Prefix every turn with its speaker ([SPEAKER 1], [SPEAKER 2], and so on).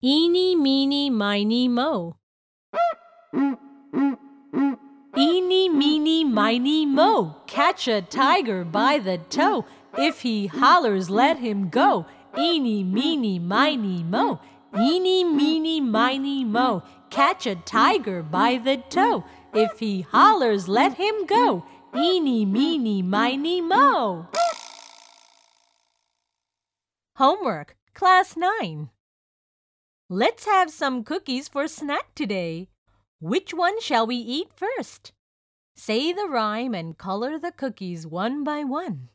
[SPEAKER 1] Eeny, meeny, miny, mo. Eeny, meeny, miny, mo. Catch a tiger by the toe. If he hollers, let him go. Eeny, meeny, miny, mo. Eeny, meeny, miny, mo. Catch a tiger by the toe. If he hollers, let him go. Eeny, meeny, miny, mo. Homework, Class 9. Let's have some cookies for snack today. Which one shall we eat first? Say the rhyme and color the cookies one by one.